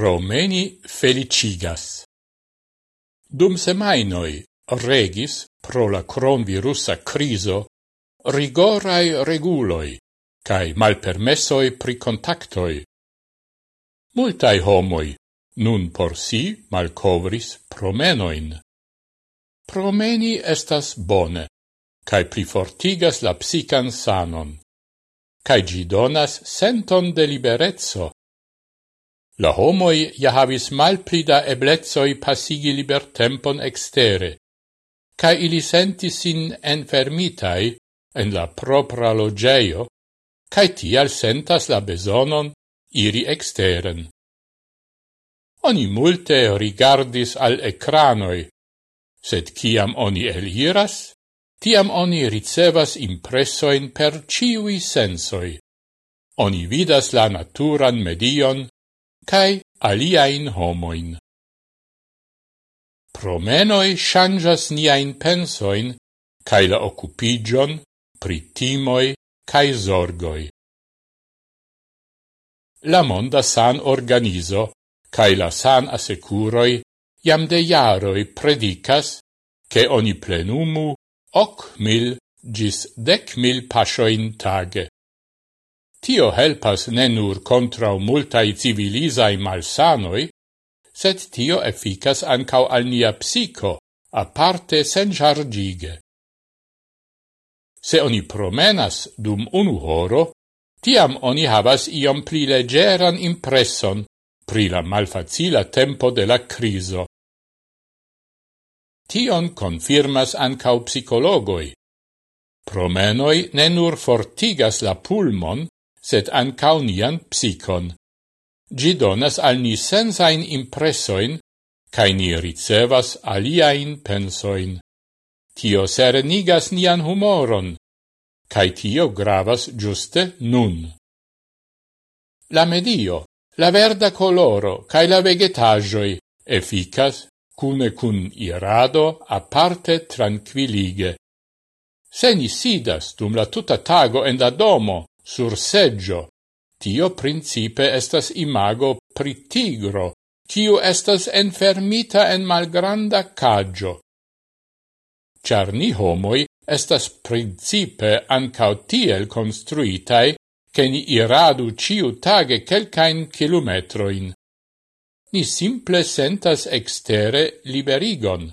promeni felicigas. Dum semainoi regis pro la cronvirusa criso rigorai reguloi cae malpermessoi pri contactoi. Multai homoi nun por si malcovris promenoin. Promeni estas bone, cae plifortigas la psican sanon, cae gi donas senton de liberezzo, La homoi ja havis malplida eblezoi passigi liber tempon extere, ca ili sentis sin enfermitai en la propra logeio, ca tial sentas la besonon iri exteren. Oni multe rigardis al ecranoi, sed ciam oni eliras, tiam oni ricevas impressoin per ciui sensoi. Oni vidas la naturan medion cae aliaen homoin. Promenoi changas niain pensoin cae la occupigion pritimoi cae zorgoi. La monda san organizo cae la san assecuroi iam de jaroi predicas che oni plenumu hoc mil gis dec mil pasioin tage. Tio helpas ne nur contra multai civilisai malsanoi, sed tio efficas ancau al nia psico, aparte sen senjargige. Se oni promenas dum unu horo, tiam oni havas iom pli legeran impresson pri la malfacila tempo de la criso. Tion confirmas ancau psicologoi. Promenoi ne nur fortigas la pulmon, sed ancau nian psikon. Gi donas al ni sensain impresoin, cae ni ricevas aliain pensoin. Tio serenigas nian humoron, cae tio gravas giuste nun. La medio, la verda coloro, cae la vegetagioi, efficas, cune cun irado, aparte tranquillige. Se ni sidas dum la tuta tago en la domo, sur seggio. Tio principe estas imago pri tigro, kiu estas enfermita en malgranda caggio. Char ni homoi estas principe ancao tiel construitai, che ni iradu ciu tage quelcain kilometroin. Ni simple sentas extere liberigon.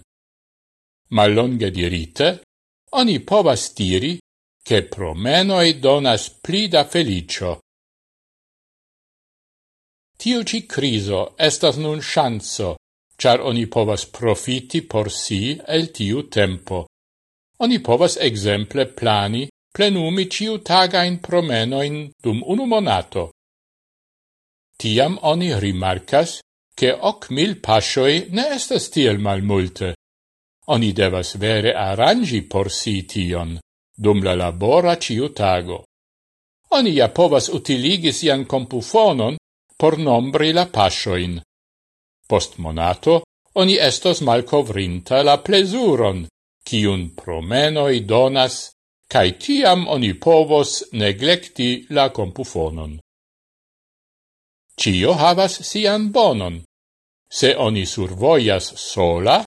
Ma longe dirite, oni povas diri che promenoi donas pli da felicio. Tiu ci criso estas nun chanzo, char oni povas profiti por si el tiu tempo. Oni povas exemple plani, plenumi ciu tagain promenoin dum unu monato. Tiam oni rimarcas che hoc mil pasioi ne estas tiel malmulte. Oni devas vere arrangi por si tion dum la labora ciu tago. Oni ja povas utiligi sian compufonon por nombri la pasioin. Post monato, oni estos malcovrinta la plesuron, ciun promenoi donas, cae tiam oni povos neglecti la compufonon. Cio havas sian bonon. Se oni survoias sola,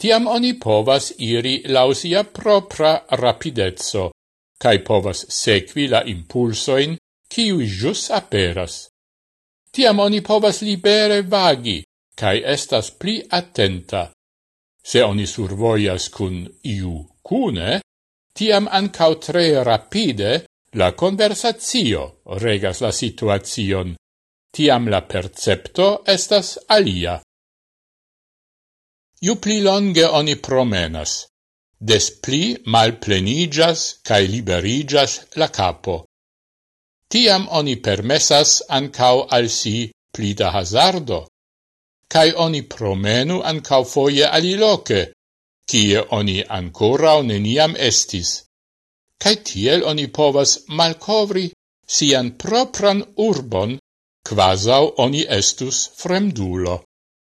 tiam oni povas iri lausia propra rapidezzo, cae povas sequi la impulsoin ciui jus aperas. Tiam oni povas libere vagi, cae estas pli attenta. Se oni survoias cun iu cune, tiam ancau tre rapide la conversatio regas la situacion, tiam la percepto estas alia. Ju pli longe oni promenas, des pli malplenigas cae liberigas la capo. Tiam oni permessas ancau al si pli da hazardo, cae oni promenu ancau foie aliloce, cie oni ancora neniam estis. Cae tiel oni povas malcovri sian propran urbon, quasau oni estus fremdulo.